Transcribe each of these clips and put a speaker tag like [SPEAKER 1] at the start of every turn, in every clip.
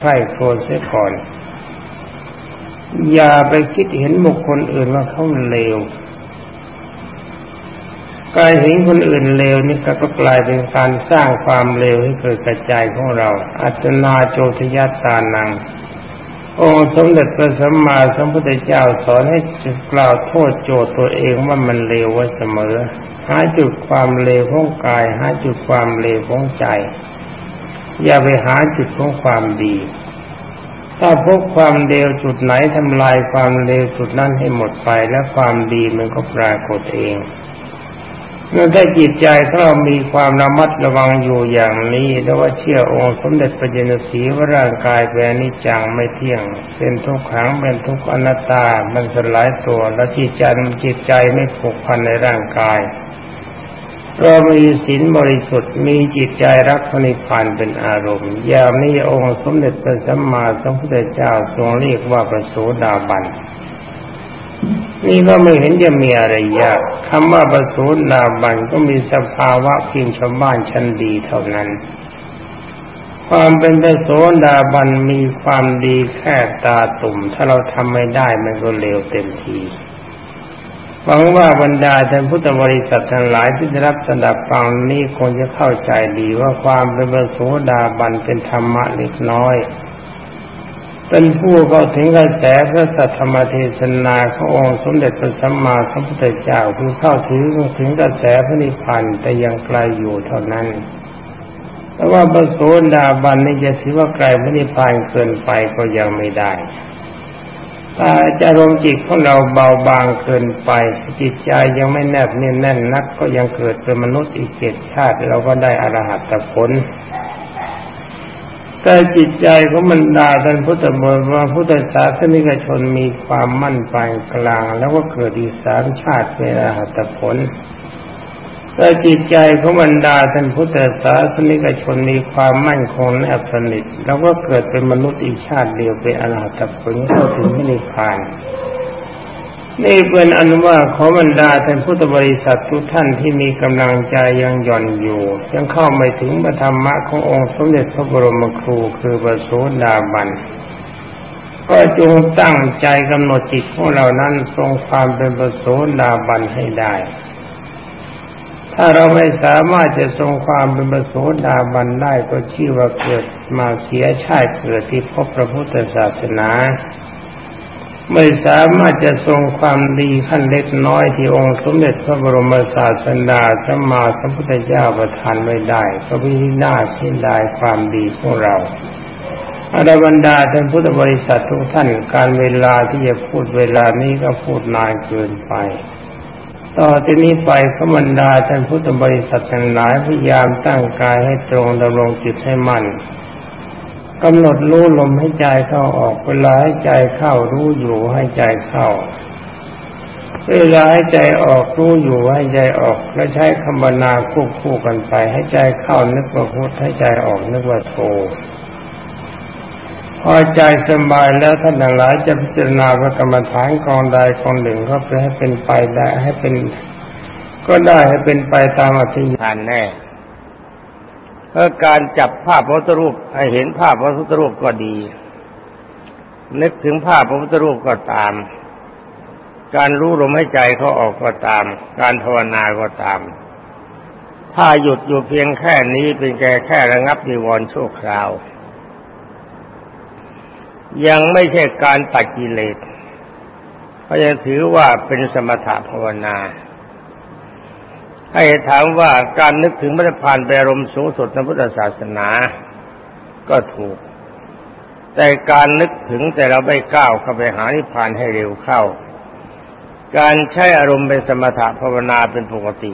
[SPEAKER 1] ใคร่ครวญเสียก่อน อย่าไปคิดเห็นบุคคลอื่นว่าเขาเลวการเห็นคนอื่นเลวนี่ก็กลายเป็นการสร้างความเลวให้เกิดกระจายของเรา อัจนาโจทยาตานัง องค์สมเด็จพระสัมมาสัมพุทธเจ้าสอนให้กล่าวโทษโจทย์ตัวเองว่ามันเลวไว้เสมอ หาจุดความเลวของกาย หาจุดความเลวของใจ อย่าไปหาจุดของความดี ถ้าพบความเลวจุดไหนทำลายความเลวจุดนั้นให้หมดไปแล้วความดีมันก็ปรากฏเองเมื่อได้จิตใจถ้าเรามีความระมัดระวังอยู่อย่างนี้แล้วว่าเชื่อองค์สมเด็จพระเจนสีว่าร่างกายเป็นนิจังไม่เที่ยง เป็นทุกขังเป็นทุกอนัตตา มันสลายตัว แล้วจิตใจจิตใจไม่ผูกพันในร่างกาย เรามีศีลบริสุทธิ์มีจิตใจรักพระนิพพานเป็นอารมณ์ยามนี้องค์สมเด็จพระสัมมาสัมพุทธเจ้าทรงเรียกว่าประโสดาบันนี่ก็ไม่เห็นจะมีอะไรยากคำว่าประสูดาบันก็มีสภาวะเพียงชาวบ้านชั้นดีเท่านั้น ความเป็นประโสดาบันมีความดีแค่ตาตุ่ม ถ้าเราทำไม่ได้มันก็เลวเต็มที หวังว่าบรรดาท่านพุทธบริษัททั้งหลายที่ได้รับสดับฟังนี้คงจะเข้าใจดีว่าความเป็นประโสดาบันเป็นธรรมะเล็กน้อย เป็นผู้เข้าถึงกระแสพระสัทธรรมเทศนาขององค์สมเด็จพระสัมมาสัมพุทธเจ้าคือเข้าถึงถึงกระแสพระนิพพานแต่ยังไกลอยู่เท่านั้นแต่ว่าพระโสดาบันนี่จะถือว่าไกลพระนิพพานเกินไปก็ยังไม่ได้ ถ้าจะรมจิตของเราเบาบางเกินไป จิตใจยังไม่แนบแน่นแน่นนัก ก็ยังเกิดเป็นมนุษย์อีกเจ็ดชาติ เราก็ได้อรหัตผลแต่จิตใจของบรรดาท่านพุทธบริษัทพุทธศาสนิกชนมีความมั่นปานกลาง แล้วก็เกิดอีสามชาติเป็นอรหัตผล แต่จิตใจของบรรดาท่านพุทธศาสนิกชนมีความมั่นคงแนบสนิทแล้วก็เกิดเป็นมนุษย์อีกชาติเดียวเป็นอรหัตผลเข้าถึงนิพพาน นี่เป็นอนุว่าขอบรรดาท่านพุทธบริษัททุกท่านที่มีกำลังใจยังหย่อนอยู่ ยังเข้าไม่ถึงธรรมะขององค์สมเด็จพระบรมครูคือพระโสดาบันก็จงตั้งใจกำหนดจิตของเรานั้นทรงความเป็นพระโสดาบันให้ได้ ถ้าเราไม่สามารถจะทรงความเป็นพระโสดาบันได้ก็ชื่อว่าเกิดมาเสียชาติเกิดที่พบพระพุทธศาสนา ไม่สามารถจะทรงความดีขั้นเล็กน้อยที่องค์สมเด็จพระบรมศาสดาสัมมาสัมพุทธเจ้าประทานไม่ได้ก็พินาศที่ได้ความดีของเราอรบรรดาท่านพุทธบริษัททุกท่านการเวลาที่จะพูดเวลานี้ก็พูดนานเกินไป ต่อที่นี้ไปขบรรดาท่านพุทธบริษัททั้งหลายพยายามตั้งกายให้ตรงดำรงจิตให้มั่นกำหนดรู้ลมให้ใจเข้าออกเวลาให้ใจเข้ารู้อยู่ให้ใจเข้า เวลาให้ใจออกรู้อยู่ให้ใจออก และใช้คำนาควบคู่กันไป ให้ใจเข้านึกว่าพุทธให้ใจออกนึกว่าโท พอใจสบายแล้วท่านหลายจะพิจารณาพระกรรมฐานกองใดกองหนึ่งก็ไปให้เป็นไปได้ให้เป็น ก็ได้ให้เป็นไปตามอธิษฐานแน่เออการจับภาพพระพุทธรูปให้เห็นภาพพระพุทธรูปก็ดี นึกถึงภาพพระพุทธรูปก็ตาม การรู้ลมหายใจเขาออกก็ตาม การภาวนาก็ตาม ถ้าหยุดอยู่เพียงแค่นี้เป็นแค่แค่ระงับนิวรณ์ชั่วคราว ยังไม่ใช่การตัดกิเลสเพราะยังถือว่าเป็นสมถะภาวนาให้ถามว่าการนึกถึงพระพานเป็นอารมณ์สูงสุดในพุทธศาสนา ก็ถูก แต่การนึกถึงแต่เราไม่ก้าวเข้าไปหานิพพานให้เร็วเข้า การใช้อารมณ์เป็นสมถะภาวนาเป็นปกติ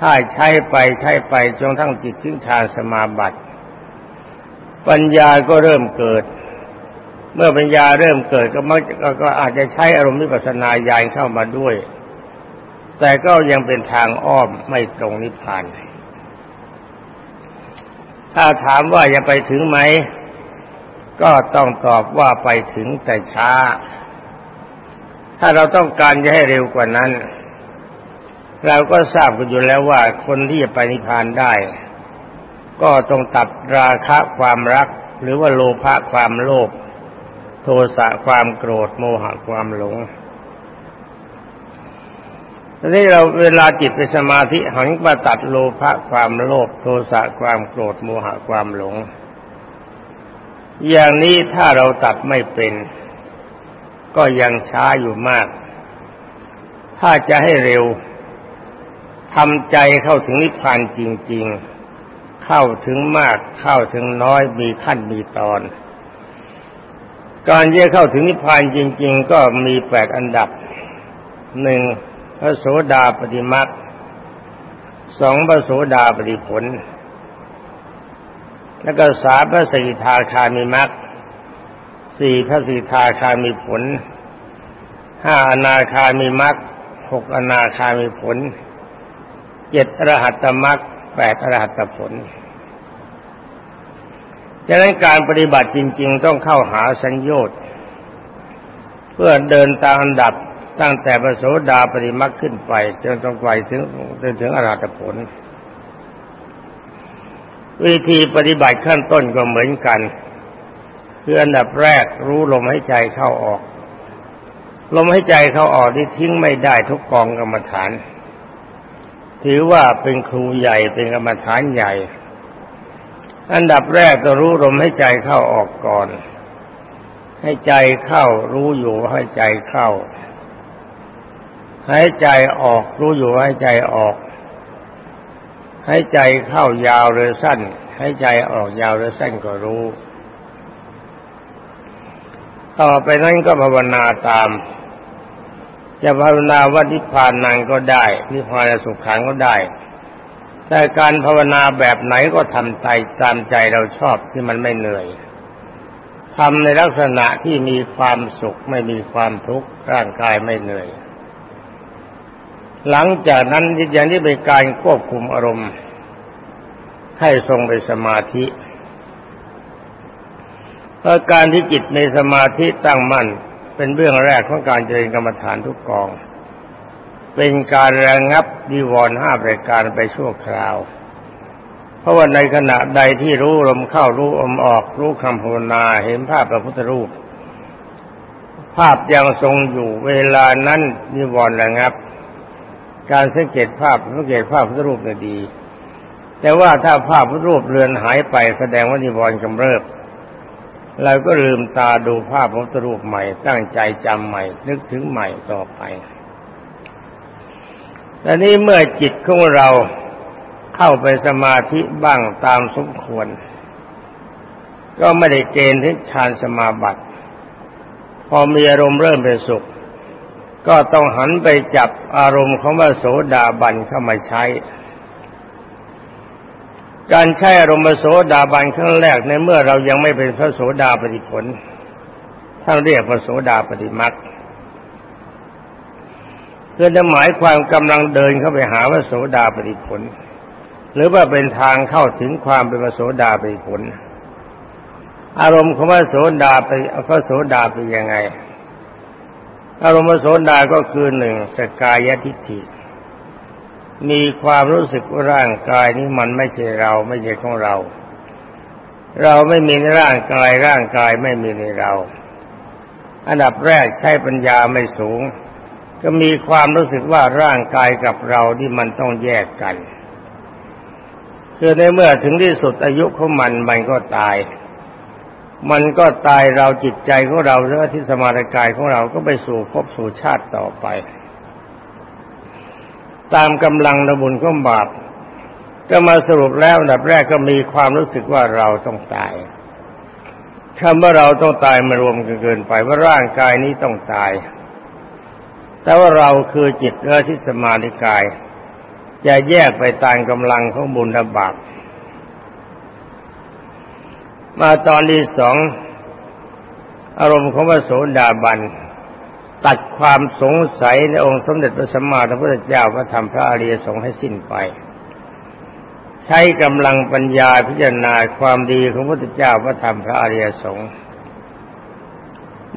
[SPEAKER 1] ถ้าใช้ไปใช้ไปจนทั้งจิตถึงฌานสมาบัติ ปัญญาก็เริ่มเกิด เมื่อปัญญาเริ่มเกิดก็มักก็อาจจะใช้อารมณ์วิปัสสนาญาณเข้ามาด้วย แต่ก็ยังเป็นทางอ้อมไม่ตรงนิพพาน ถ้าถามว่าจะไปถึงไหม ก็ต้องตอบว่าไปถึงแต่ช้า ถ้าเราต้องการจะให้เร็วกว่านั้น เราก็ทราบกันอยู่แล้วว่าคนที่จะไปนิพพานได้ ก็ต้องตัดราคะความรัก
[SPEAKER 2] หรือว่าโลภะความโลภ โทสะความโกรธโมหะความหลงทีนี้เราเวลาจิตเป็นสมาธิหันมาตัดโลภะความโลภโทสะความโกรธโมหะความหลง อย่างนี้ถ้าเราตัดไม่เป็น ก็ยังช้าอยู่มาก ถ้าจะให้เร็วทำใจเข้าถึงนิพพานจริง ๆ เข้าถึงมากเข้าถึงน้อยมีขั้นมีตอน การจะเข้าถึงนิพพานจริง ๆ ก็มีแปดอันดับหนึ่งพระโสดาปฏิมักสองพระโสดาปฏิผล แล้วก็สามพระสิทาคามีมักสี่พระสิทาคามีผลห้าอนาคามีมักหกอนาคามีผลเจ็ดอรหัตตมรรคแปดอรหัตผล ดังนั้นการปฏิบัติจริง ๆ ต้องเข้าหาสัญญา์เพื่อเดินตามอันดับตั้งแต่พระโสดาปฏิมักขึ้นไปจนต้องไปถึงจนถึงอรหัตผล วิธีปฏิบัติขั้นต้นก็เหมือนกันคืออันดับแรกรู้ลมให้ใจเข้าออก ลมให้ใจเข้าออกที่ทิ้งไม่ได้ทุกกองกรรมฐาน ถือว่าเป็นครูใหญ่เป็นกรรมฐานใหญ่ อันดับแรกก็รู้ลมให้ใจเข้าออกก่อน ให้ใจเข้ารู้อยู่ให้ใจเข้าให้ใจออกรู้อยู่ให้ใจออกให้ใจเข้ายาวหรือสั้นให้ใจออกยาวหรือสั้นก็รู้ ต่อไปนั้นก็ภาวนาตาม จะภาวนาว่านิพพานนังก็ได้นิพพานสุขขังก็ได้ แต่การภาวนาแบบไหนก็ทำใจตามใจเราชอบที่มันไม่เหนื่อยทำในลักษณะที่มีความสุขไม่มีความทุกข์ร่างกายไม่เหนื่อย หลังจากนั้นอย่างที่เป็นการควบคุมอารมณ์ ให้ทรงไปสมาธิเพราะการที่จิตในสมาธิตั้งมั่นเป็นเรื่องแรกของการเจริญกรรมฐานทุกกอง เป็นการระงับดีวรห้าประการไปชั่วคราว เพราะว่าในขณะใดที่รู้ลมเข้ารู้ลมออกรู้คำภาวนาเห็นภาพพระพุทธรูป ภาพยังทรงอยู่เวลานั้นนิวรณ์ระงับ การสังเกตภาพสังเกตภาพพุทธรูปเนี่ยดี แต่ว่าถ้าภาพพุทธรูปเลือนหายไปแสดงว่านิวรณ์กำเริบเราก็ลืมตาดูภาพพระรูปใหม่ ตั้งใจจำใหม่ นึกถึงใหม่ต่อไป แต่นี้เมื่อจิตของเราเข้าไปสมาธิบ้างตามสมควร ก็ไม่ได้เกณฑ์ที่ฌานสมาบัติ พอมีอารมณ์เริ่มเป็นสุข ก็ต้องหันไปจับอารมณ์ของว่าโสดาบันเข้ามาใช้ การใช้อารมณ์โสดาบันครั้งแรกในเมื่อเรายังไม่เป็นพระโสดาปฏิผลท่านเรียกพระโสดาปฏิมัก เพื่อจะหมายความกำลังเดินเข้าไปหาพระโสดาปฏิผล หรือว่าเป็นทางเข้าถึงความเป็นพระโสดาปฏิผล อารมณ์ของพระโสดาไปพระโสดาเป็นยังไง อารมณ์พระโสดาก็คือหนึ่งสกายทิฏฐิ มีความรู้สึกว่าร่างกายนี้มันไม่ใช่เราไม่ใช่ของเรา เราไม่มีในร่างกายร่างกายไม่มีในเรา อันดับแรกใช้ปัญญาไม่สูง ก็มีความรู้สึกว่าร่างกายกับเราที่มันต้องแยกกันคือในเมื่อถึงที่สุดอายุของมันมันก็ตาย มันก็ตายเราจิตใจของเราหรือที่สมาธิกายของเราก็ไปสู่ภพสู่ชาติต่อไป ตามกำลังระบุญของบาปก็มาสรุปแล้วอันดับแรกก็มีความรู้สึกว่าเราต้องตายคำว่าเราต้องตายมารวมกันเกินไปว่าร่างกายนี้ต้องตาย แต่ว่าเราคือจิตเอที่สมาธิกาย จะแยกไปตามกำลังของบุญและบาปมาตอนที่สองอารมณ์ของพระโสดาบัน ตัดความสงสัยในองค์สมเด็จพระสัมมาสัมพุทธเจ้าพระธรรมพระอริยสงฆ์ให้สิ้นไป ใช้กำลังปัญญาพิจารณาความดีของพระพุทธเจ้าพระธรรมพระอริยสงฆ์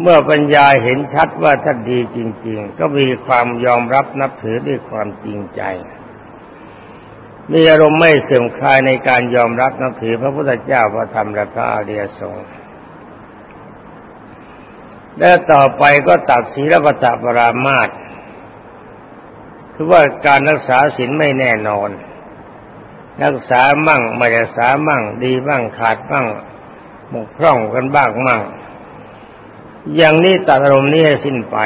[SPEAKER 2] เมื่อปัญญาเห็นชัดว่าท่านดีจริง ๆ ก็มีความยอมรับนับถือด้วยความจริงใจ มีอารมณ์ไม่เสื่อมคลายในการยอมรับนับถือพระพุทธเจ้าพระธรรมและพระอริยสงฆ์และต่อไปก็ตัดศีลปตะปรามาตคือว่าการรักษาศีลไม่แน่นอน รักษามั่งไม่รักษามั่ง ดีบ้างขาดบ้างหมกพร่องกันบ้างมั่ง อย่างนี้ตัดอารมณ์นี้ให้สิ้นไป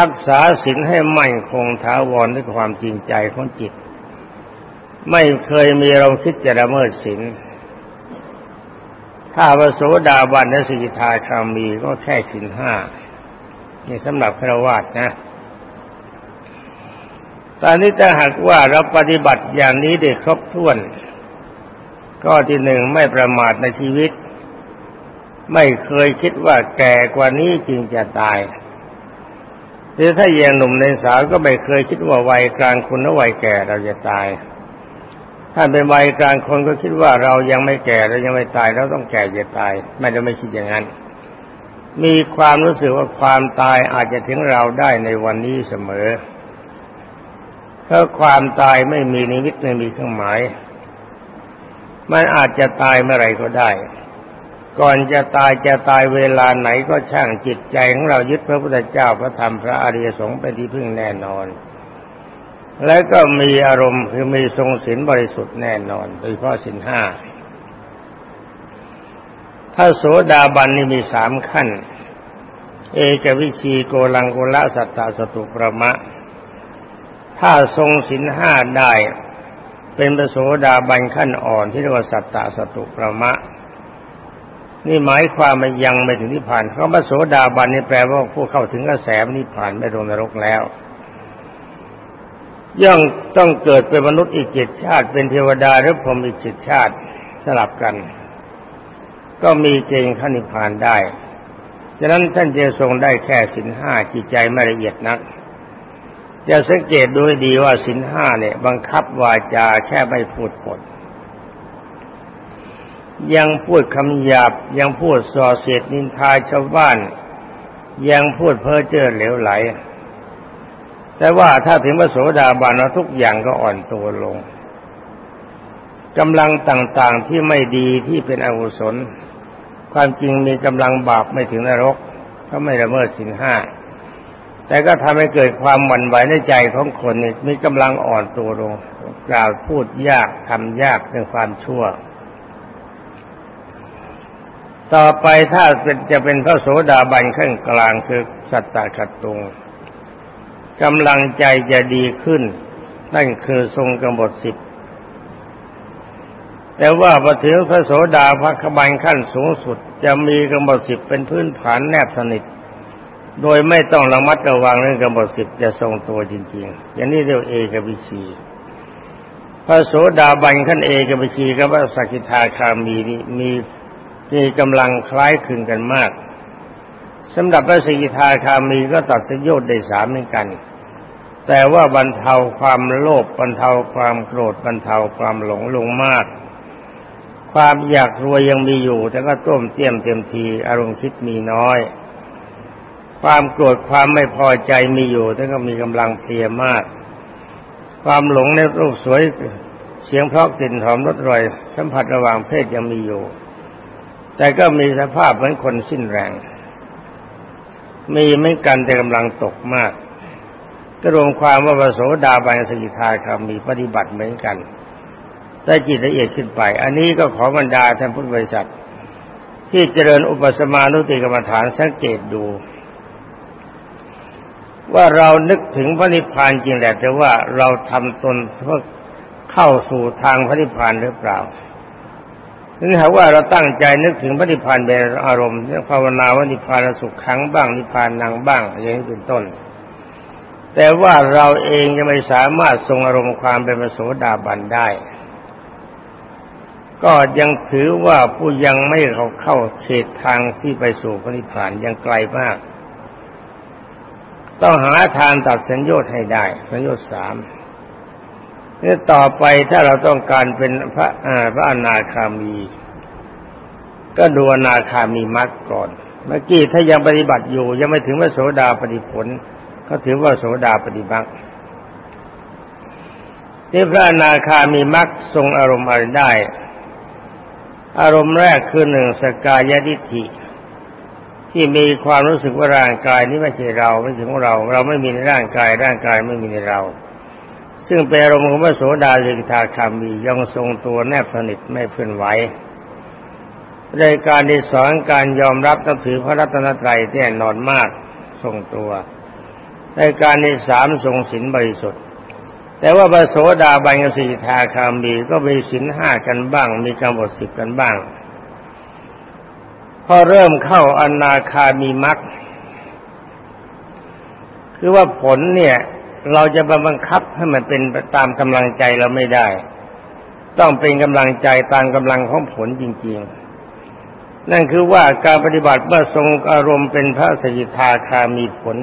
[SPEAKER 2] รักษาศีลให้มั่นคงถาวรด้วยความจริงใจของจิต ไม่เคยมีเราคิดจะละเมิดศีลถ้าพระโสดาบันและสิกขาคามีก็แค่ศีลห้านี่สำหรับพระวาสนะตอนนี้ถ้าหากว่าเราปฏิบัติอย่างนี้ได้ครบถ้วน ก็ที่หนึ่งไม่ประมาทในชีวิต ไม่เคยคิดว่าแก่กว่านี้จริงจะตายหรือถ้ายังหนุ่มในสาวก็ไม่เคยคิดว่าวัยกลางคนและวัยแก่เราจะตาย ถ้าเป็นวัยกลางคนก็คิดว่าเรายังไม่แก่เรายังไม่ตายเราต้องแก่จะตาย ไม่ได้ไม่คิดอย่างนั้น มีความรู้สึกว่าความตายอาจจะถึงเราได้ในวันนี้เสมอเพราะความตายไม่มีนิมิตไม่มีเครื่องหมาย มันอาจจะตายเมื่อไรก็ได้ ก่อนจะตายจะตายเวลาไหนก็ช่างจิตใจของเรายึดพระพุทธเจ้าพระธรรมพระอริยสงฆ์เป็นที่พึ่งแน่นอน และก็มีอารมณ์คือมีทรงศีลบริสุทธิ์แน่นอน โดยเฉพาะศีลห้าถ้าโสดาบันนี่มีสามขั้น เอกวิชีโกลังโกละสัตตาสตุประมะ ถ้าทรงศีลห้าได้ เป็นประโสดาบันขั้นอ่อนที่เรียกว่าสัตตสตุประมะ นี่หมายความมันยังไม่ถึงนิพพานเพราะพระโสดาบันนี่แปลว่าผู้เข้าถึงกระแสนิพพานไม่ลงนรกแล้ว ย่อมต้องเกิดเป็นมนุษย์อีกเจ็ดชาติ เป็นเทวดาหรือพรหมอีกเจ็ดชาติสลับกัน ก็มีเกณฑ์ขั้นนิพพานได้ฉะนั้นท่านจะทรงได้แค่สินห้าจิตใจไม่ละเอียดนักจะสังเกตดูดีว่าสินห้าเนี่ย บังคับวาจาแค่ไม่พูดปด ยังพูดคำหยาบ ยังพูดส่อเสียดนินทาชาวบ้าน ยังพูดเพ้อเจ้อเหลวไหล แต่ว่าถ้าถึงพระโสดาบันแล้วทุกอย่างก็อ่อนตัวลงกำลังต่างๆที่ไม่ดีที่เป็นอกุศล ความจริงมีกำลังบาปไม่ถึงนรกก็ไม่ละเมิดสินห้า แต่ก็ทำให้เกิดความหวั่นไหวในใจของคนนี่มีกำลังอ่อนตัวลง กล่าวพูดยากทำยากเป็นความชั่ว ต่อไปถ้าเป็นจะเป็นพระโสดาบันขั้นกลางคือสัตตะขัดตุงกำลังใจจะดีขึ้น นั่นคือทรงกำหนดสิบแต่ว่าพอถึงพระโสดาพระขบันขั้นสูงสุด จะมีกำหนดสิบเป็นพื้นฐานแนบสนิท โดยไม่ต้องระมัดระวังเรื่องกำหนดสิบจะทรงตัวจริง ๆ อย่างนี้เรียกเอกวิชีพระโสดาบันขั้นเอกวิชีกับพระสกิทาคามีนี่มี มีกำลังคล้ายคลึงกันมากสำหรับพระสกิทาคามีก็ตัดสยชได้สามเหมือนกัน แต่ว่าบรรเทาความโลภบรรเทาความโกรธบรรเทาความหลงลงมาก ความอยากรวยยังมีอยู่ แต่ก็ต้มเตี้ยมเต็มที อารมณ์คิดมีน้อย ความโกรธความไม่พอใจมีอยู่แต่ก็มีกำลังเพียมาก ความหลงในรูปสวยเสียงเพราะกลิ่นหอมรสอร่อย สัมผัสระหว่างเพศยังมีอยู่ แต่ก็มีสภาพเหมือนคนสิ้นแรง มีไม่กันแต่กำลังตกมาก ก็รวมความว่าปโสดาบันสกิทาคามีปฏิบัติเหมือนกันแต่จิตละเอียดขึ้นไป อันนี้ก็ขอบรรดาท่านพุทธบริษัท ที่เจริญอุปสมานุติกรรมฐานสังเกตดู ว่าเรานึกถึงพระนิพพานจริงแหละแต่ว่าเราทำตนเพื่อเข้าสู่ทางพระนิพพานหรือเปล่า ถึงหาว่าเราตั้งใจนึกถึงพระนิพพานเป็นอารมณ์ภาวนาว่านิพพานสุขขังบ้างนิพพานนางบ้างอย่างนี้เป็นต้น แต่ว่าเราเองยังไม่สามารถทรงอารมณ์ความเป็นมโสดาบันได้ ก็ยังถือว่าผู้ยังไม่เขาเข้าเขตทางที่ไปสู่พระนิพพานยังไกลมาก ต้องหาทางตัดสัญญาให้ได้สัญญาสาม นี่ต่อไปถ้าเราต้องการเป็นพระพระอนาคามี ก็ดูอนาคามีมรรคก่อน เมื่อกี้ถ้ายังปฏิบัติอยู่ ยังไม่ถึงว่าโสดาปฏิผล ก็ถือว่าโสดาปฏิบัติที่พระอนาคามีมรรคทรงอารมณ์อะไรได้ อารมณ์แรกคือหนึ่งสกายดิฐิ ที่มีความรู้สึกว่าร่างกายนี้ไม่ใช่เราไม่ใช่ของเรา เราไม่มีในร่างกายร่างกายไม่มีในเรา ซึ่งเป็นอารมณ์ของพระโสดาลิกทาคามียังทรงตัวแนบสนิทไม่เพื่อนไหวในการที่สอนการยอมรับต้องถือพระรัตนตรัยแน่นอนมากทรงตัวในการที่สามทรงศีลบริสุทธิ์ แต่ว่าพระโสดาบันกับสีทาคามีก็มีศีลห้ากันบ้าง มีกำหนดสิบกันบ้าง พอเริ่มเข้าอนาคามีมรรคคือว่าผลเนี่ย เราจะบังคับให้มันเป็นตามกำลังใจเราไม่ได้ ต้องเป็นกำลังใจตามกำลังของผลจริง ๆ นั่นคือว่าการปฏิบัติเมื่อทรงอารมณ์เป็นพระสกิทาคามีผล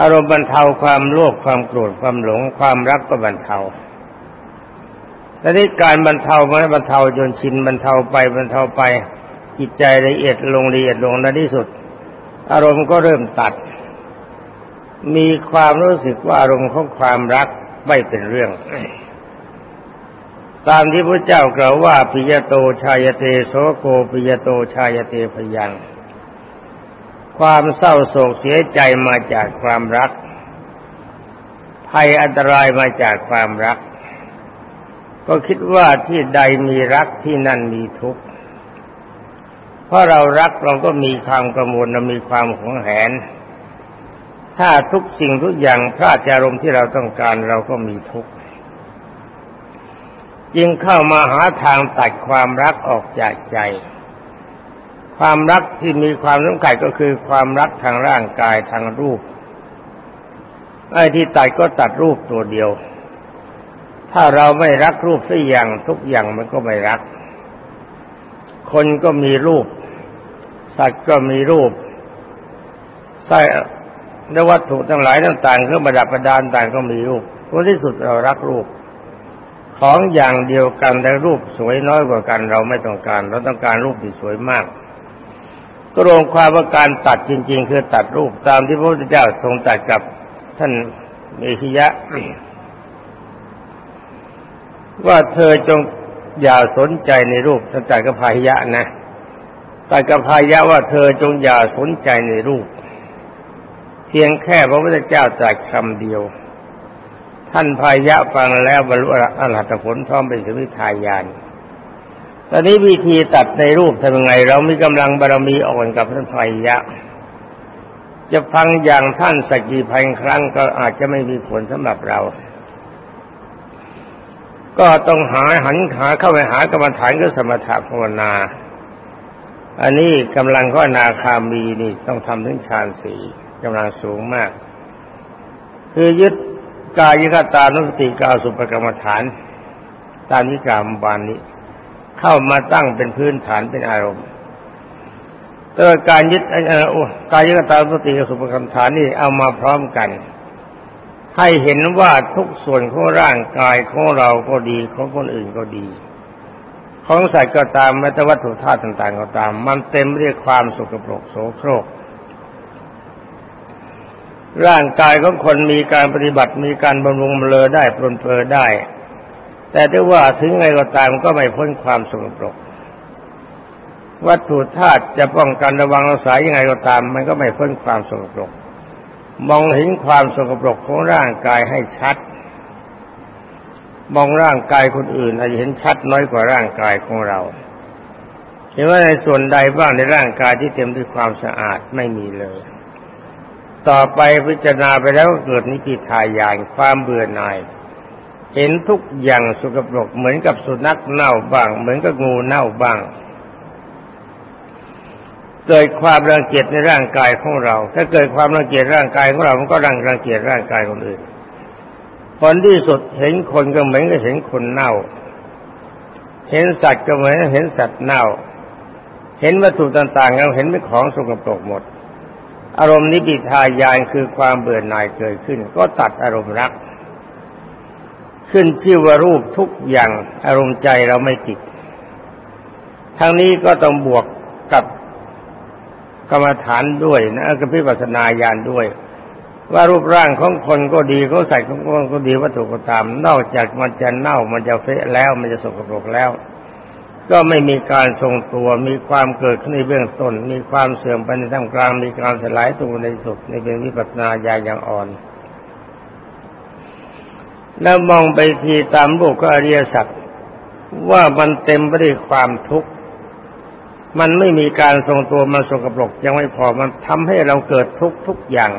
[SPEAKER 2] อารมณ์บรรเทาความโลภความโกรธความหลง ความรักก็บรรเทาแต่นี้การบรรเทามันบรรเทาจนชินบรรเทาไปบรรเทาไปจิตใจละเอียดลงละเอียดลงในที่สุด อารมณ์ก็เริ่มตัด มีความรู้สึกว่าอารมณ์ของความรักไม่เป็นเรื่อง ตามที่พระเจ้ากล่าวว่าปิยโตชายเตโสโกปิยโตชายเตพยัง ความเศร้าโศกเสียใจมาจากความรัก ภัยอันตรายมาจากความรัก ก็คิดว่าที่ใดมีรักที่นั่นมีทุกข์เพราะเรารักเราก็มีความกระมวลมีความหวงแหน ถ้าทุกสิ่งทุกอย่างพลาดจากอารมณ์ที่เราต้องการเราก็มีทุกข์จึงเข้ามาหาทางตัดความรักออกจากใจ ความรักที่มีความสำคัญก็คือความรักทางร่างกายทางรูปไอ้ที่ตัดก็ตัดรูปตัวเดียว ถ้าเราไม่รักรูปสักอย่างทุกอย่างมันก็ไม่รัก คนก็มีรูป สัตว์ก็มีรูปใต้ และวัตถุทั้งหลายต่างๆเครื่องประดับประดานต่างก็มีรูปผลที่สุดเรารักรูป ของอย่างเดียวกันแต่รูปสวยน้อยกว่ากันเราไม่ต้องการ เราต้องการรูปที่สวยมาก ก็รวมความว่าการตัดจริง ๆ คือตัดรูปตามที่พระพุทธเจ้าทรงตัดกับท่านเอหิยะ ว่าเธอจงอย่าสนใจในรูปท่านตัดกับพายะนะตัดกับพายะว่าเธอจงอย่าสนใจในรูป เพียงแค่พระพุทธเจ้าตรัสคำเดียว ท่านพายะฟังแล้วบรรลุอรหัตผลพร้อมเป็นสมิทายานตอนนี้วิธีตัดในรูปทำยังไง เรามีกำลังบารมีอ่อนกับท่านไฟยะ จะฟังอย่างท่านสักกี่พันครั้งก็อาจจะไม่มีผลสำหรับเรา ก็ต้องหาหันขาเข้าไปหากรรมฐานก็สมถะภาวนา อันนี้กำลังก็นาคามีนี่ต้องทำถึงฌานสี่ กำลังสูงมาก คือยึดกายคตานุสติกาสุปกรรมฐาน ตามนิกามบานนี้ เข้ามาตั้งเป็นพื้นฐานเป็นอารมณ์แต่การยึดกายยึดตาสติกับสุภกรรมฐานนี่เอามาพร้อมกัน ให้เห็นว่าทุกส่วนของร่างกายของเราก็ดีของคนอื่นก็ดีของสัตว์ก็ตามแม้แต่วัตถุธาตุต่าง ๆ ก็ตาม มันเต็มไปด้วยความสกปรกโสโครก ร่างกายของคนมีการปฏิบัติมีการบำรุงเลอได้ปลนเพลอได้ แต่ได้ว่าถึงไงก็ตามก็ไม่พ้นความสกปรก วัตถุธาตุจะป้องกันระวังรักษายังไงก็ตาม มันก็ไม่พ้นความสกปรก มองเห็นความสกปรกของร่างกายให้ชัด มองร่างกายคนอื่นอาจจะเห็นชัดน้อยกว่าร่างกายของเราเห็นว่าในส่วนใดบ้างในร่างกายที่เต็มด้วยความสะอาดไม่มีเลย ต่อไปพิจารณาไปแล้วเกิดนิพิทายานความเบื่อหน่าย เห็นทุกอย่างสกปรกเหมือนกับสุนัขเน่าบ้าง เหมือนกับงูเน่าบ้าง เกิดความรังเกียจในร่างกายของเรา ถ้าเกิดความรังเกียจร่างกายของเรา มันก็รังรังเกียจร่างกายคนอื่นผลที่สุดเห็นคนก็เหมือนกับเห็นคนเน่า เห็นสัตว์ก็เหมือนเห็นสัตว์เน่า เห็นวัตถุต่างๆเราเห็นเป็นของสกปรกหมด อารมณ์นิพิทายานคือความเบื่อหน่ายเกิดขึ้น ก็ตัดอารมณ์รัก ขึ้นชื่อว่ารูปทุกอย่างอารมณ์ใจเราไม่ติดทั้งนี้ก็ต้องบวกกับกรรมฐานด้วยนะกับพิปัสนาญาณด้วย ว่ารูปร่างของคนก็ดีเขาใส่ของคนก็ดีวัตถุก็ตามนอกจากมันจะเน่ามันจะเฟะแล้วมันจะสกปรกแล้ว ก็ไม่มีการทรงตัว มีความเกิดขึ้นในเบื้องต้น มีความเสื่อมไปในท่ามกลาง มีการสลายตัวในสุดในเป็นวิปัสสนาญาอย่างอ่อน แล้วมองไปทีตามบุคอริยสัจว่ามันเต็มไปด้วยความทุกข์ มันไม่มีการทรงตัว มันสกปรกยังไม่พอ มันทำให้เราเกิดทุกข์ทุกอย่าง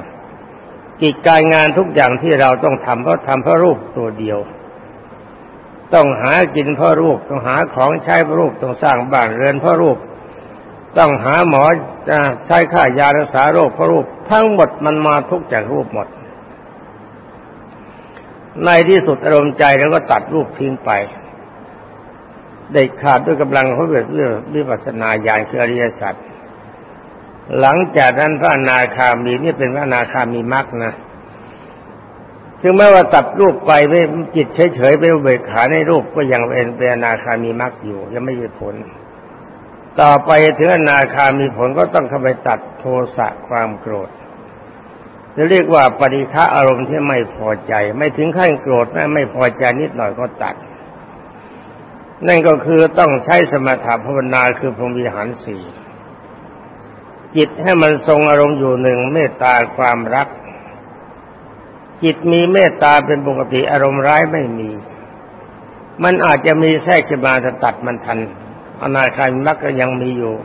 [SPEAKER 2] กิจการงานทุกอย่างที่เราต้องทำเพราะทำเพราะรูปตัวเดียว ต้องหากินพราะรูป ต้องหาของใช้พราะรูป ต้องสร้างบ้านเรือนพราะรูป ต้องหาหมอจะใช้ค่ายารักษาโรคพราะรูป ทั้งหมดมันมาทุกจากรูปหมด ในที่สุดอารมณ์ใจแล้วก็ตัดรูปทิ้งไปเด็ดขาดด้วยกำลังเขาเกิดเรื่องวิปัสนาญาณคืออริยสัจหลังจากนั้นพระนาคามีนี่เป็นพระนาคามีมรรคนะ ถึงแม้ว่าตัดรูปไปไม่จิตเฉยๆไปอุเบกขาในรูปก็ยังเป็นเป็นนาคามีมรรคอยู่ ยังไม่ได้ผล ต่อไปถึงนาคามีผลก็ต้องเข้าไปตัดโทสะความโกรธจะเรียกว่าปริฆะอารมณ์ที่ไม่พอใจ ไม่ถึงขั้นโกรธนะไม่พอใจนิดหน่อยก็ตัด นั่นก็คือต้องใช้สมถะภาวนาคือพรหมวิหารสี่จิตให้มันทรงอารมณ์อยู่หนึ่งเมตตาความรัก จิตมีเมตตาเป็นปกติอารมณ์ร้ายไม่มี มันอาจจะมีแทรกขึ้นมาจะตัดมันทัน อนาคารมักก็ยังมีอยู่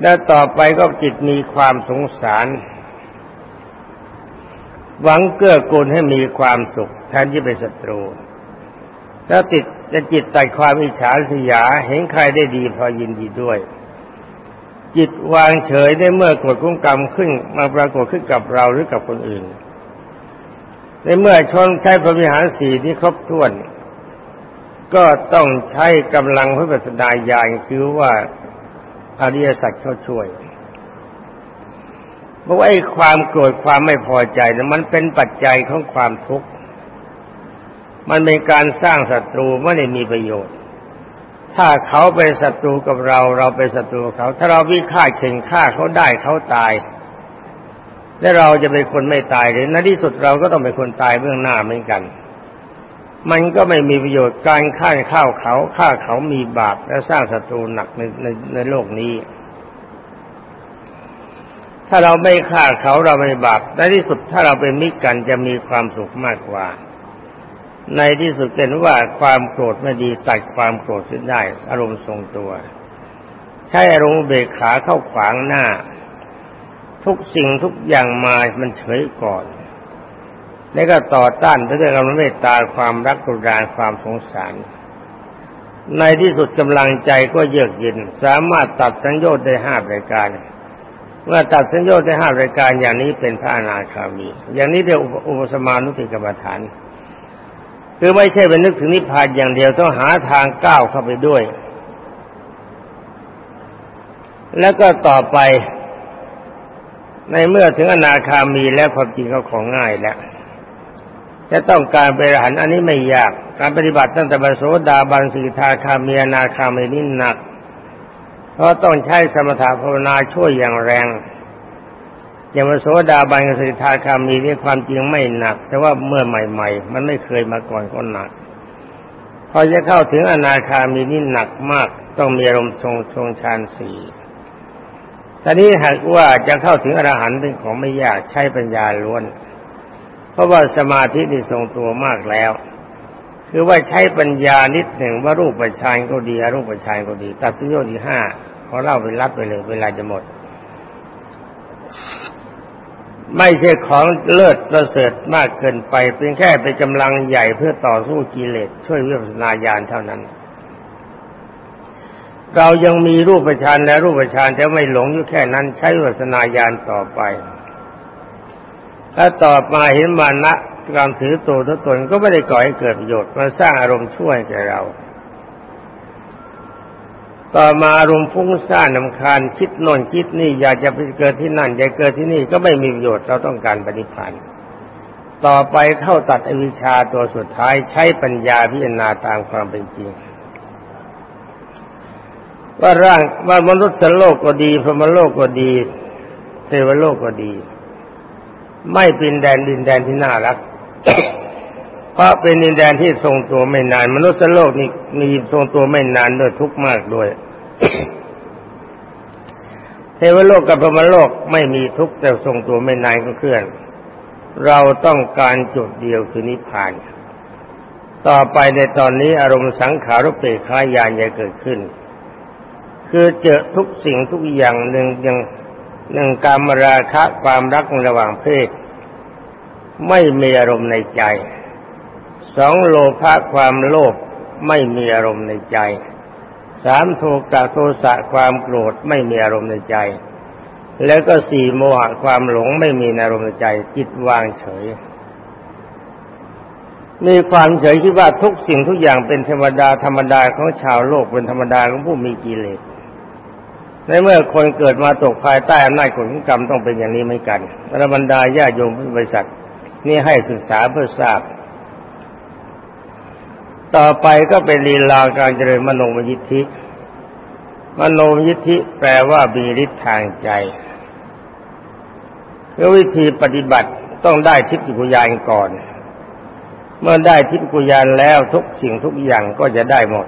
[SPEAKER 2] แล้วต่อไปก็จิตมีความสงสารหวังเกื้อกูลให้มีความสุขแทนที่เป็นศัตรูแล้วติดจะจิตตัดความอิจฉาสยาเห็นใครได้ดีพอยินดีด้วย จิตวางเฉยได้เมื่อกฎของกรรมขึ้นมาปรากฏขึ้นกับเราหรือกับคนอื่น ในเมื่อชนใช้พระวิหารสีที่ครบถ้วน ก็ต้องใช้กำลังพระปัสดาญาณคือว่าอริยสัจเขาช่วยเพราะว่าไอ้ความโกรธความไม่พอใจนั้นมันเป็นปัจจัยของความทุกข์ มันเป็นการสร้างศัตรูไม่ได้มีประโยชน์ ถ้าเขาเป็นศัตรูกับเรา เราเป็นศัตรูเขา ถ้าเราวิฆาตเข่งฆ่าเขาได้เขาตาย และเราจะเป็นคนไม่ตายหรือในที่สุดเราก็ต้องเป็นคนตายเบื้องหน้าเหมือนกัน มันก็ไม่มีประโยชน์การฆ่าข้าวเขาฆ่าเขามีบาปและสร้างศัตรูหนักในในในโลกนี้ ถ้าเราไม่ฆ่าเขาเราไม่บาปในที่สุดถ้าเราเป็นมิตรกันจะมีความสุขมากกว่า ในที่สุดเห็นว่าความโกรธไม่ดีตัดความโกรธขึ้นได้ อารมณ์ทรงตัว ใช้อารมณ์เบกขาเข้าขวางหน้า ทุกสิ่งทุกอย่างมามันเฉยก่อน แล้วก็ต่อต้านด้วยกำลังเมตตาความรักกรุณาความสงสาร ในที่สุดกำลังใจก็เยือกเย็น สามารถตัดสัญญาณได้ห้ารายการเมื่อตัดสัญญาณได้ห้ารายการอย่างนี้เป็นพระอนาคามี อย่างนี้เรียกอุปสมานุติกรรมฐาน คือไม่ใช่เป็นนึกถึงนิพพานอย่างเดียวต้องหาทางก้าวเข้าไปด้วย แล้วก็ต่อไป ในเมื่อถึงอนาคามีแล้วความจริงก็ของง่ายแล้วจะต้องการไปหันอันนี้ไม่ยาก การปฏิบัติตั้งแต่บรโสดาบันสีทาคามีนาคามีนี่หนัก เพราะต้องใช้สมถะภาวนาช่วยอย่างแรง อย่างมาโสดาบันสีทธาคามีนี่ความจริงไม่หนัก แต่ว่าเมื่อใหม่ ๆ มันไม่เคยมาก่อนก็หนักพอจะเข้าถึงอนาคามีนี่หนักมาก ต้องมีอารมณ์ทรงทรงฌานสี่ ตอนนี้หากว่าจะเข้าถึงอรหันต์เป็นของไม่ยากใช้ปัญญาล้วน เพราะว่าสมาธินี่ทรงตัวมากแล้ว คือว่าใช้ปัญญานิดหนึ่งว่ารูปปัจานก็ดีอรูปปัจานก็ดีตัดสินโยที่ห้าขอเล่าไปรับไปเลยเวลาจะหมด ไม่ใช่ของเลิศประเสริฐมากเกินไป เพียงแค่เป็นกำลังใหญ่เพื่อต่อสู้กิเลสช่วยวิปัสสนาญาณเท่านั้น เรายังมีรูปประชานและรูปประชานจะไม่หลงอยู่แค่นั้นใช้วิปัสนาญาณต่อไป ถ้าต่อมาเห็นมานะการถือตัวทุกตนก็ไม่ได้ก่อให้เกิดประโยชน์มาสร้างอารมณ์ช่วยแก่เรา ต่อมาอารมณ์ฟุ้งซ่านนำคาญคิดโน่นคิดนี่อยากจะไปเกิดที่นั่นอยากเกิดที่นี่ก็ไม่มีประโยชน์เราต้องการปฏิพันธ์ต่อไปเข้าตัดอวิชชาตัวสุดท้ายใช้ปัญญาพิจารณาตามความเป็นจริง ว่าร่างว่ามนุษย์โลกก็ดีพรหมโลกก็ดีเทวโลกก็ดี ไม่เป็นแดนดินแดนที่น่ารักเพราะเป็นดินแดนที่ทรงตัวไม่นาน มนุษย์โลกนี่มีทรงตัวไม่นานด้วยทุกข์มากด้วยเทวโลกกับพรหมโลกไม่มีทุกข์แต่ทรงตัวไม่นานก็เคลื่อน เราต้องการจุดเดียวคือนิพพาน ต่อไปในตอนนี้อารมณ์สังขารุเปขายานจะเกิดขึ้น คือเจอทุกสิ่งทุกอย่างหนึ่งอย่างหนึ่งการมราคะความรักระหว่างเพศ ไม่มีอารมณ์ในใจสองโลภะความโลภไม่มีอารมณ์ในใจสามโทกะโทสะความโกรธไม่มีอารมณ์ในใจ แล้วก็สี่โมหะความหลงไม่มีอารมณ์ในใจ จิตวางเฉย มีความเฉยที่ว่าทุกสิ่งทุกอย่างเป็นธรรมดาธรรมดาของชาวโลกเป็นธรรมดาของผู้มีกิเลส ในเมื่อคนเกิดมาตกภายใต้อำนาจของกรรมต้องเป็นอย่างนี้ไม่กันระบรรดาญาโยมผู้บริษัทนี่ให้ศึกษาเพื่อทราบ ต่อไปก็เป็นลีลาการเจริญมโนมยิทธิ มโนมยิทธิแปลว่าบีฤทธิ์ทางใจคือวิธีปฏิบัติต้องได้ทิพย์กุญานก่อน เมื่อได้ทิพย์กุญานแล้วทุกสิ่งทุกอย่างก็จะได้หมด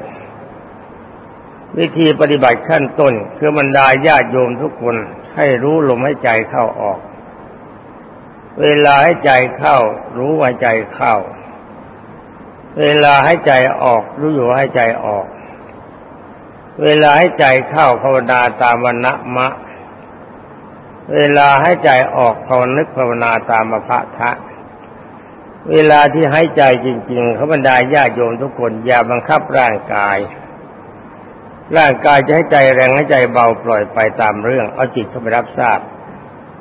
[SPEAKER 2] วิธีปฏิบัติขั้นต้น คือบรรดาญาติโยมทุกคนให้รู้ลมให้ใจเข้าออก เวลาให้ใจเข้า รู้ว่าใจเข้า เวลาให้ใจออก รู้อยู่ให้ใจออก เวลาให้ใจเข้าภาวนาตามวันณะมะ เวลาให้ใจออกภาวนึกภาวนาตามมภะทะเวลาที่ให้ใจจริง ๆ เขาบรรดาญาโยมทุกคนอย่าบังคับร่างกาย ร่างกายจะให้ใจแรงให้ใจเบาปล่อยไปตามเรื่อง เอาจิตเข้าไปรับทราบ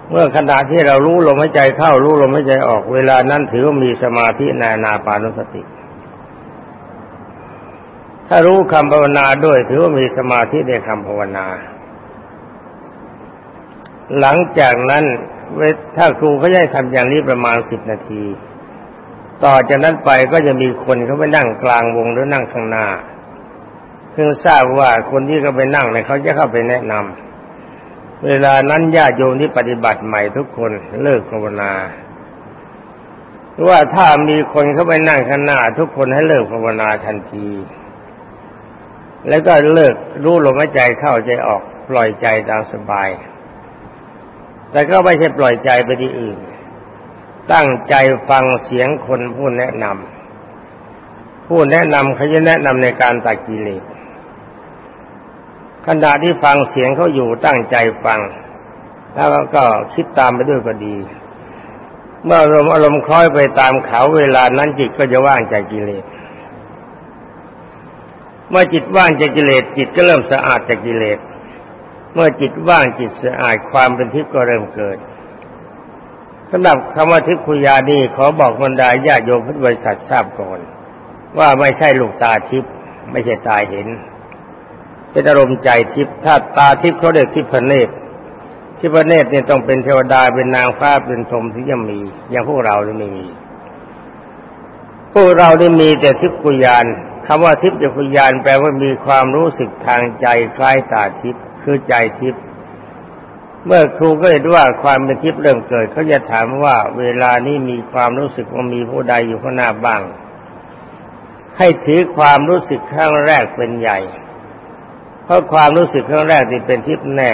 [SPEAKER 2] เมื่อขณะที่เรารู้ลมหายใจเข้ารู้ลมหายใจออก เวลานั้นถือว่ามีสมาธิในนาปานุสติ ถ้ารู้คำภาวนาด้วย ถือว่ามีสมาธิในคำภาวนา หลังจากนั้นถ้าครูเขาให้ทำอย่างนี้ประมาณสิบนาที ต่อจากนั้นไปก็จะมีคนเขาไปนั่งกลางวงหรือนั่งข้างหน้า เพิ่งทราบว่าคนที่เขาไปนั่งเนี่ยเขาจะเข้าไปแนะนำเวลานั้นญาติโยมที่ปฏิบัติใหม่ทุกคนเลิกภาวนาว่าถ้ามีคนเข้าไปนั่งข้างหน้าทุกคนให้เลิกภาวนาทันที แล้วก็เลิกรู้ลมหายใจเข้าใจออกปล่อยใจตามสบาย แต่ก็ไม่ใช่ปล่อยใจไปที่อื่น ตั้งใจฟังเสียงคนผู้แนะนำผู้แนะนำเขาจะแนะนำในการตัดกิเลส ขณะที่ฟังเสียงเขาอยู่ตั้งใจฟัง แล้วก็คิดตามไปด้วยก็ดี เมื่ออารมณ์อารมณ์คล้อยไปตามเขาเวลานั้นจิตก็จะว่างจากกิเลสเมื่อจิตว่างจากกิเลสจิตก็เริ่มสะอาดจากกิเลสเมื่อจิตว่างจิตสะอาดความเป็นทิพย์ก็เริ่มเกิดสำหรับคำว่าทิพยานี่ขอบอกบรรดาญาโยมพุทธบริษัททราบก่อน ว่าไม่ใช่ลูกตาทิพย์ไม่ใช่ตาเห็น เป็นอารมณ์ใจทิพย์ถ้าตาทิพย์เขาเรียกทิพเนตรทิพเนตรเนี่ยต้องเป็นเทวดาเป็นนางฟ้าเป็นชมที่ยังมี อย่างพวกเราเนี่ยไม่มีพวกเราได้มีแต่ทิพกุยานคำว่าทิพยกุยานแปลว่ามีความรู้สึกทางใจคล้ายตาทิพย์คือใจทิพย์เมื่อครูก็เห็นว่าความเป็นทิพย์เริ่มเกิดเขาจะถามว่าเวลานี้มีความรู้สึกว่ามีผู้ใดอยู่ข้างหน้าบ้าง ให้ถือความรู้สึกครั้งแรกเป็นใหญ่ เพราะความรู้สึกครั้งแรกที่เป็นทิพย์แน่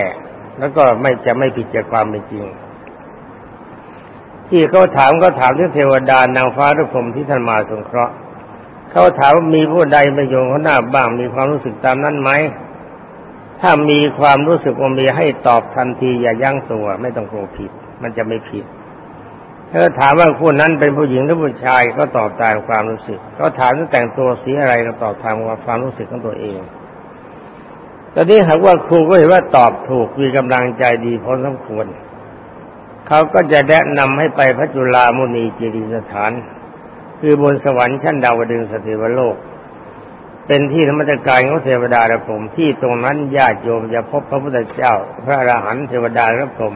[SPEAKER 2] แล้วก็ไม่จะไม่ผิดจากความเป็นจริง ที่เขาถามก็ถามเรื่องเทวดานางฟ้าทุกผมที่ท่านมาสงเคราะห์เขาถามว่ามีผู้ใดมาโยงเขาหน้าบ้างมีความรู้สึกตามนั้นไหมถ้ามีความรู้สึกว่ามีให้ตอบทันทีอย่ายั้งตัว ไม่ต้องกลัวผิด มันจะไม่ผิดถ้าถามว่าผู้นั้นเป็นผู้หญิงหรือผู้ชายก็ตอบตามความรู้สึกเขาถามว่าแต่งตัวสีอะไรก็ตอบตามความรู้สึกของตัวเอง ตอนนี้หากว่าครูก็เห็นว่าตอบถูกมีกำลังใจดีพอสมควรเขาก็จะแนะนำให้ไปพระจุลามุนีจีรีสถาน คือบนสวรรค์ชั้นดาวดึงสติวโลก เป็นที่ธรรมจักรของเทวดาและผมที่ตรงนั้นญาติโยมจะพบพระพุทธเจ้า พระอรหันต์เทวดาและผม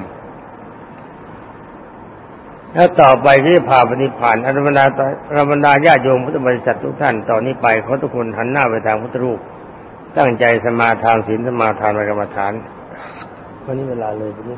[SPEAKER 2] แล้วต่อไปที่ผ่าปฏิพานอรมนาอรมนาญาติโยมพุทธบริษัททุกท่านตอนนี้ไปเขาทุกคนหันหน้าไปทางพุทธรูป ตั้งใจสมาทานศีลสมาทานกรรมฐานวันนี้เวลาเลยไปนี่